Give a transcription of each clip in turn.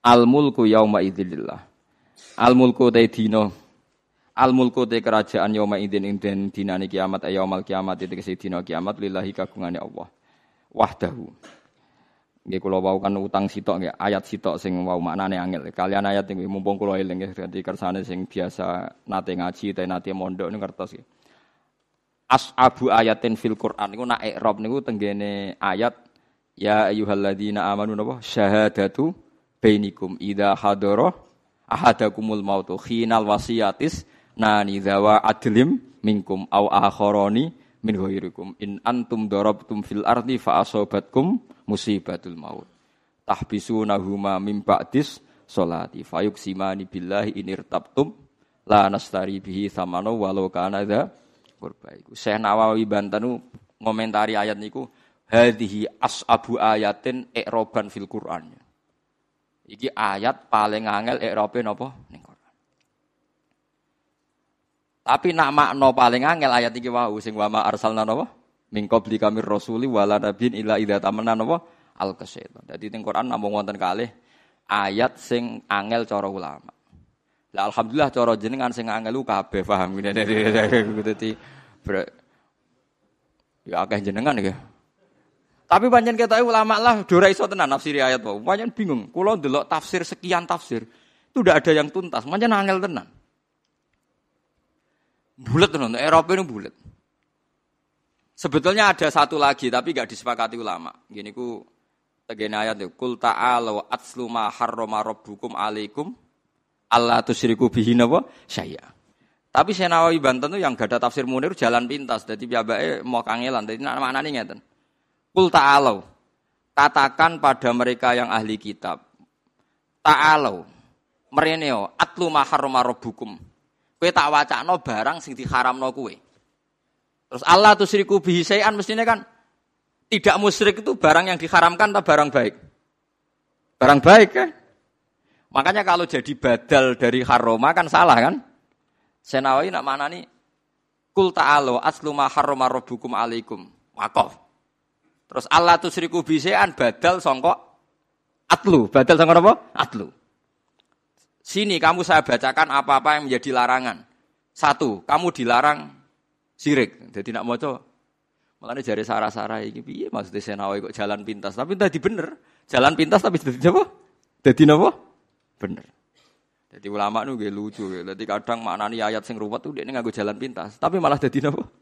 Al mulku yauma idzillah. Al mulku te dino. Al mulku te kerajaan yauma idzin ing den dinane kiamat ayaumal kiamat itu kese dina kiamat lillahi kagungane Allah. Wahdahu. Nggih kula wau kan utang sitok nggih ayat sitok sing wau maknane angel. Kalian ayat nggih mumpung kula eling nggih dadi kersane sing biasa nate ngaji te nate mondok niku ngertos nggih. As'abu ayatin fil Qur'an niku nak i'rab niku tenggene ayat ya ayyuhalladzina amanu napa syahadatu bainikum idza hadara ahadakumul mautu khinal wasiyatis nani dawa adlim minkum au akharani min ghairikum. In antum darabtum fil ardi fa asobatkum musibatul maut. Tahbisunahuma min ba'dis salati. Fayuksimani billahi in irtabtum la nastari bihi thamanu walau kana dza qurba iku. Syekh Nawawi Bantanu ngomentari ayat niku hadhihi as'abu ayatin i'roban fil Qur'an Iki ayat paling angel i'rabe napa ning Quran. Tapi nak makna paling angel ayat iki wau sing wa ma arsalna napa? Min qabli kamir rasuli wala nabiyyin illa idza tamanna napa? Al kasyaitan. Dadi ning Quran namung kalih ayat sing angel cara ulama. Lah alhamdulillah cara jenengan sing angel ku kabeh paham ngene dadi ya akeh jenengan ya. Tapi panjang kita ulama lah dora iso tenan nafsiri ayat wae. Panjang bingung. Kulo ndelok tafsir sekian tafsir, itu udah ada yang tuntas. Panjang angel tenan. Bulat tenan, Eropa ini bulat. Sebetulnya ada satu lagi tapi gak disepakati ulama. Gini ku tegene ayat itu. Kul ta'ala atslu ma harrama rabbukum alaikum Allah tusyriku bihi napa syai'a. Tapi Senawawi Banten itu yang gak ada tafsir Munir jalan pintas. Jadi piyambake mau kangelan. Dadi maknane ngeten. Kul ta'alau. Katakan pada mereka yang ahli kitab. Ta'alau. Mereneo. Atlu maharrama rabbukum. Kue tak wacakno barang sing diharamno kue. Terus Allah tuh siriku bihisaian mestinya kan tidak musyrik itu barang yang diharamkan atau barang baik? Barang baik kan? Makanya kalau jadi badal dari haroma kan salah kan? Senawi nak mana nih? Kul ta'alo aslu ma harrama rabbukum alaikum. Wakof. Terus Allah tuh seriku bisean badal songkok atlu. Badal songkok apa? Atlu. Sini kamu saya bacakan apa-apa yang menjadi larangan. Satu, kamu dilarang sirik. Jadi nak moco. Mulane jari sarah-sarah iki piye maksudnya senawi kok jalan pintas. Tapi tadi bener. Jalan pintas tapi jadi apa? Jadi apa? Bener. Jadi ulama nu lucu. Jadi kadang maknani ayat sing ruwet tuh dia ini nganggo jalan pintas. Tapi malah jadi apa?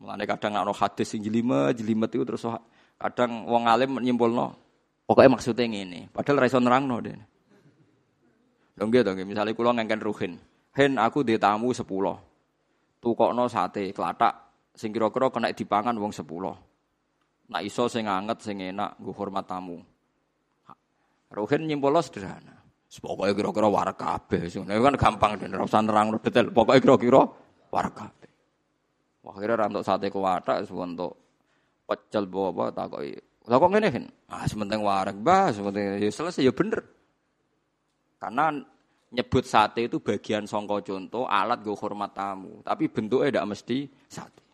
Mulane kadang ana hadis sing jelimet, jelimet itu terus kadang wong alim nyimpulno pokoknya maksudnya ngene, padahal ra iso nerangno dene. Lho nggih to, misale kula ngengken ruhin. Hen aku di tamu 10. Tukokno sate klatak sing kira-kira kena dipangan wong 10. Nak iso sing anget sing enak nggo hormat tamu. Ruhin nyimpulno sederhana. Pokoknya kira-kira warak kabeh. Kan gampang dan rasa nerang detail. Pokoknya kira-kira warak kabeh. Akhirnya rantok sate kuwatak untuk pecel bawa takoki. Lah kok ngene kan? Ah sementing warak bah, sementing ya selesai ya bener. Karena nyebut sate itu bagian songko contoh alat gue hormat tamu, tapi bentuknya tidak mesti sate.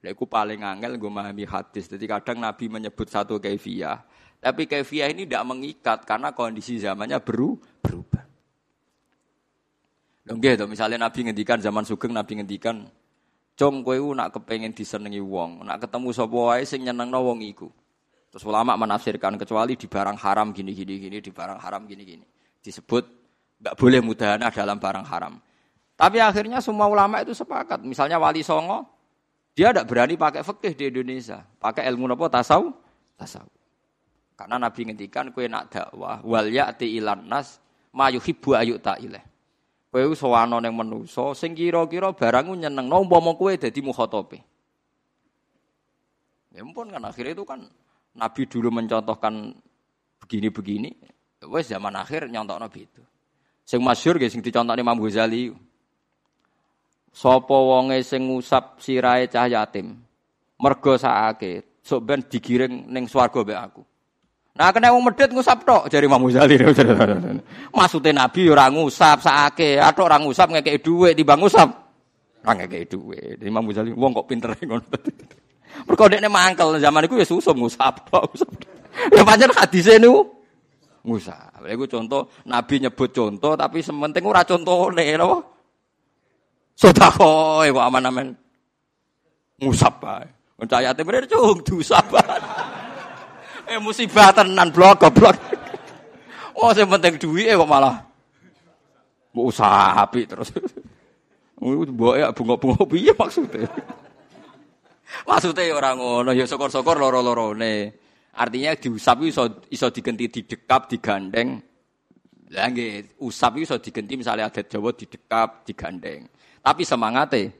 Lha paling angel gue memahami hadis. Jadi kadang Nabi menyebut satu kefiah, tapi kefiah ini tidak mengikat karena kondisi zamannya beru berubah. Nggih misalnya Nabi ngendikan zaman Sugeng Nabi ngendikan Cung kowe nak kepengen disenengi wong, nak ketemu sapa wae sing nyenengno wong iku. Terus ulama menafsirkan kecuali di barang haram gini gini gini, di barang haram gini gini. Disebut nggak boleh mudahana dalam barang haram. Tapi akhirnya semua ulama itu sepakat. Misalnya Wali Songo, dia tidak berani pakai fikih di Indonesia, pakai ilmu apa tasawuf, tasawuf. Karena Nabi ngendikan kue nak dakwah wal ya'ti ilan nas ma yuhibbu ayu ta'ileh. Kowe sowana ning manusa sing kira-kira barangmu nyeneng umpama kowe dadi mukhatabe. Ya kan akhirnya itu kan Nabi dulu mencontohkan begini-begini, wes zaman akhir nyontokno itu. Sing masyhur nggih sing dicontohne Imam Ghazali. Sapa wonge sing ngusap sirahe cah yatim, mergo sakake, sok ben digiring ning swarga mbek aku. Nah kena wong medhit ngusap tok jari Imam Ghazali. Maksudnya Nabi ora ngusap sakake, atok ora ngusap ngekeki dhuwit timbang ngusap. Ora ngekeki dhuwit. Imam Ghazali wong kok pinter ngono. Mergo dekne mangkel zaman iku ya susum ngusap tok. Ya pancen hadise niku ngusap. Iku contoh Nabi nyebut contoh tapi sementing ora contone napa? Sedekah kok aman-aman. Ngusap bae. Ayatnya bener cung diusap. Eh musibah tenan blok goblok. Oh sing penting duit kok malah mau usaha api terus. Mbok ya bunga-bunga piye maksudnya? maksudnya ya orang ngono ya syukur-syukur loro-lorone. Artinya diusap iso iso digenti didekap, digandeng. Lah nggih, usap iso digenti misalnya adat Jawa didekap, digandeng. Tapi semangatnya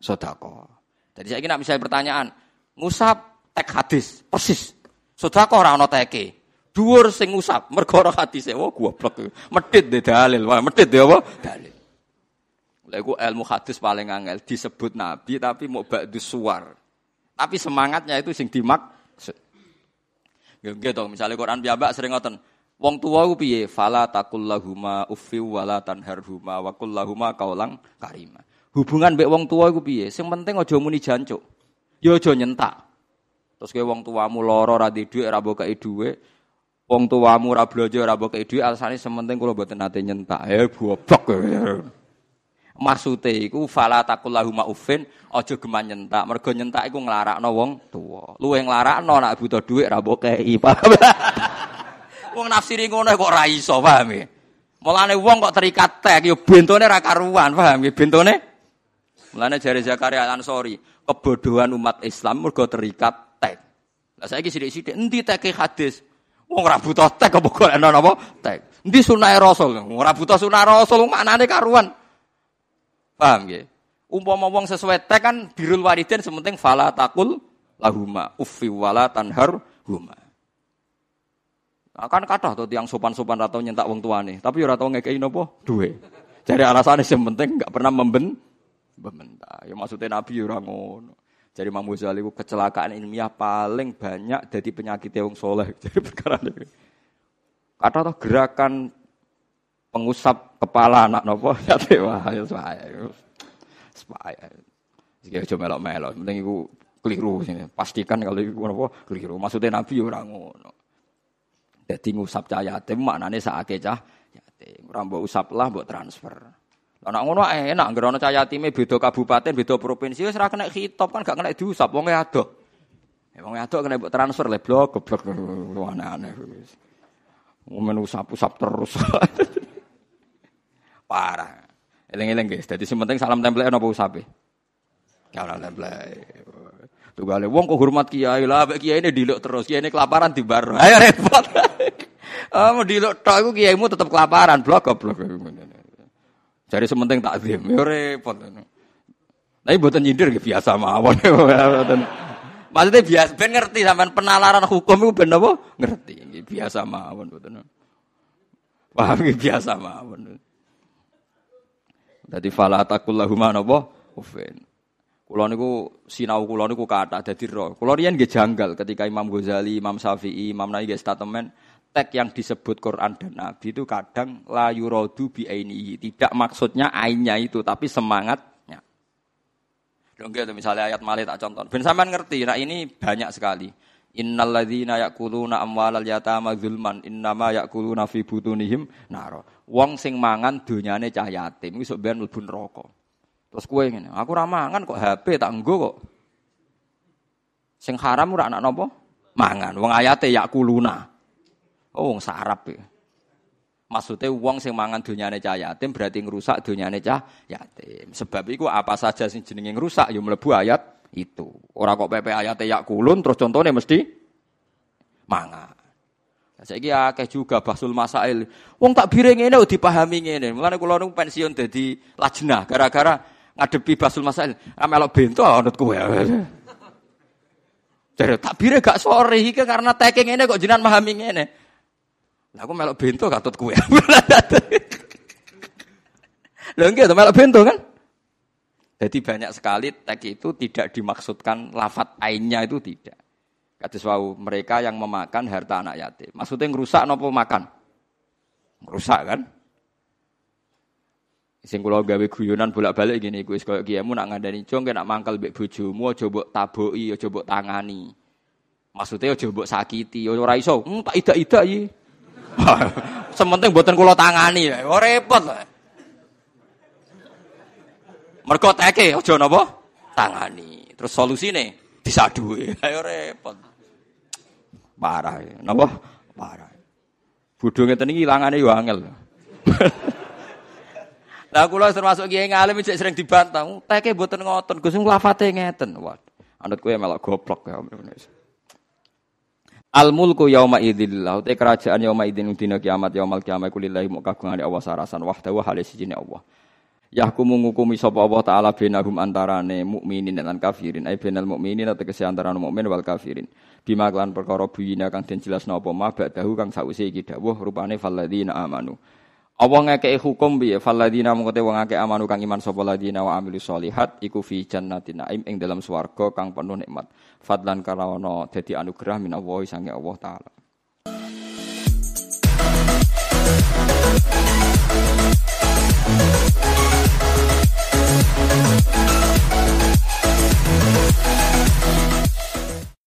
sedekah. Jadi saya kira misalnya pertanyaan, ngusap tek hadis persis. Sedekah ora ana teke. Dhuwur sing ngusap mergo ora hadise. Oh goblok. Medhit de dalil. Wah, medhit de apa? Dalil. Lha ilmu hadis paling angel disebut nabi tapi mau ba'du suar. Tapi semangatnya itu sing dimaksud. Nggih to, misale Quran piyambak sering ngoten. Wong tuwa ku piye? Fala taqullahuma uffi wala tanharhuma wa qullahuma qaulan karima. Hubungan mbek wong tuwa iku piye? Sing penting aja muni jancuk. Ya aja nyentak. Terus kowe wong tuamu lara ora di dhuwit ora. Wong tuamu ora blanja ora mbok dhuwit alasane sementing kula mboten nate nyentak. Eh goblok. Maksude iku fala taqullahu ma'ufin aja geman nyentak. Mergo nyentak iku nglarakno wong tuwa. Luwe nglarakno nek butuh dhuwit ra mbok kei. wong nafsiri ngono kok ra iso, paham ya? Mulane wong kok terikat tek ya bentone ra karuan, paham ya? Bentone Mulane jare Zakaria Ansori, kebodohan umat Islam mergo terikat. Lah saiki sithik-sithik endi teke hadis? Wong ora butuh tek kok golekno napa? Tek. Endi sunah Rasul? Ora butuh sunah Rasul, maknane karuan. Paham ya? Umpama wong sesuai teks kan birul waliden sementing fala takul lahuma uffi wala tanhar huma. Akan kata tuh tiang sopan-sopan atau nyentak wong tuane, tapi ora tau ngekei napa duwe. Jadi alasannya yang penting enggak pernah memben membentak. Ya maksudnya Nabi ora ngono. Jadi Imam Ghazali kecelakaan ilmiah paling banyak dari penyakit wong soleh. Jadi perkara ini. Kata tuh gerakan pengusap kepala anak nopo ya wah ya saya saya jika coba melok melok penting itu keliru sini. Pastikan kalau itu nopo keliru. Maksudnya nabi orang ngono. Jadi ngusap cah yatim maknanya saake cah yatim. Usap lah mbok transfer Anak ngono enak, nggak ono cah yatime beda kabupaten, beda provinsi, wis ora kena hitop kan gak kena diusap, wong ado. Ya wong ado kena mbok transfer le blok, goblok aneh-aneh. Wong usap-usap terus. Parah. Eling-eling guys. Jadi sing penting salam template napa usape? Salam template. Tugale wong kok hormat kiai lah, mek kiai ini diluk terus, kiai ini kelaparan di bar. Ayo repot. Ah mau diluk tok iku kiaimu tetep kelaparan, blok goblok. Jadi sementing takzim, yo repot. Tapi buatan nyindir biasa mawon. Maksudnya biasa, ben ngerti sampean penalaran hukum itu ben apa? Ngerti, biasa mawon buatan. Paham biasa mawon. Dadi fala taqullahuma napa ufin. Kula niku sinau kula niku kathah dadi ro. Kula riyen janggal ketika Imam Ghazali, Imam Syafi'i, Imam Nawawi nggih statement tek yang disebut Quran dan Nabi itu kadang la yuradu bi ainihi. Tidak maksudnya ainnya itu tapi semangatnya. Dong gitu misalnya ayat malih tak contoh. Ben sampean ngerti, nah ini banyak sekali. Innal ladzina ya'kuluna amwalal yatama zulman innama ya'kuluna fi butunihim nar. Wong sing mangan donyane cah yatim iku sok ben mlebu neraka. Terus kowe ngene, aku ora mangan kok HP tak nggo kok. Sing haram ora anak napa? Mangan. Wong ayate yakuluna. Oh wong sarap ya. Maksudnya wong sing mangan donyane cah yatim berarti ngrusak donyane cah yatim. Sebab iku apa saja sing jenenge ngrusak ya mlebu ayat itu. Orang kok PP ayat ya kulun terus contohnya mesti mangan. Saya kira akeh juga basul masail. Wong tak biring ini udah dipahami ini. Mulane kula nu pensiun jadi lajnah gara-gara ngadepi basul masail. Amelok bento anut kowe. Jadi tak biring gak sore iki karena taking ini kok jenengan pahami ini. Lah aku melok bento katut kowe. Lha nggih melok bento kan? Jadi banyak sekali teks itu tidak dimaksudkan lafat ainnya itu tidak. Kata wau mereka yang memakan harta anak yatim. Maksudnya ngerusak nopo makan? Ngerusak kan? Sing kula gawe guyonan bolak-balik gini, kuwi koyo kiyamu nak ngandani jong nak mangkel mbek bojomu aja mbok taboki, aja mbok tangani. Maksudnya aja mbok sakiti, ora iso, hmm, tak ida-ida iki. Sementing mboten kula tangani, ora repot. Mergo teke aja napa? Tangani. Terus solusine disaduhi. Ayo repot. Parah. Napa? Parah. Bodho ngeten iki ilangane yo angel. Lah kula termasuk kiai ngalim cek sering dibantah. Teke mboten ngoten, Gus lafate ngeten. Waduh. Anut kowe melok goblok ya. Al mulku yauma idzillah te kerajaan yauma idzin dina kiamat yaumal kiamat kulillahi mu kagungane Allah sarasan wahdahu hale sijine Allah. Yahkumu ngukumi sapa Allah taala benahum antarane mukminin lan kafirin ai benal mukminin tegese antarane mukmin wal kafirin. Bima kan perkara buyina kang den jelasno apa mah ba'dahu kang sause iki dawuh rupane falladzina amanu. Allah ngekei hukum biye faladina mengkote wong akeh amanu kang iman sapa ladina wa amilu solihat iku fi jannatin naim ing dalam swarga kang penuh nikmat fadlan kalawana dadi anugerah min Allah sange Allah taala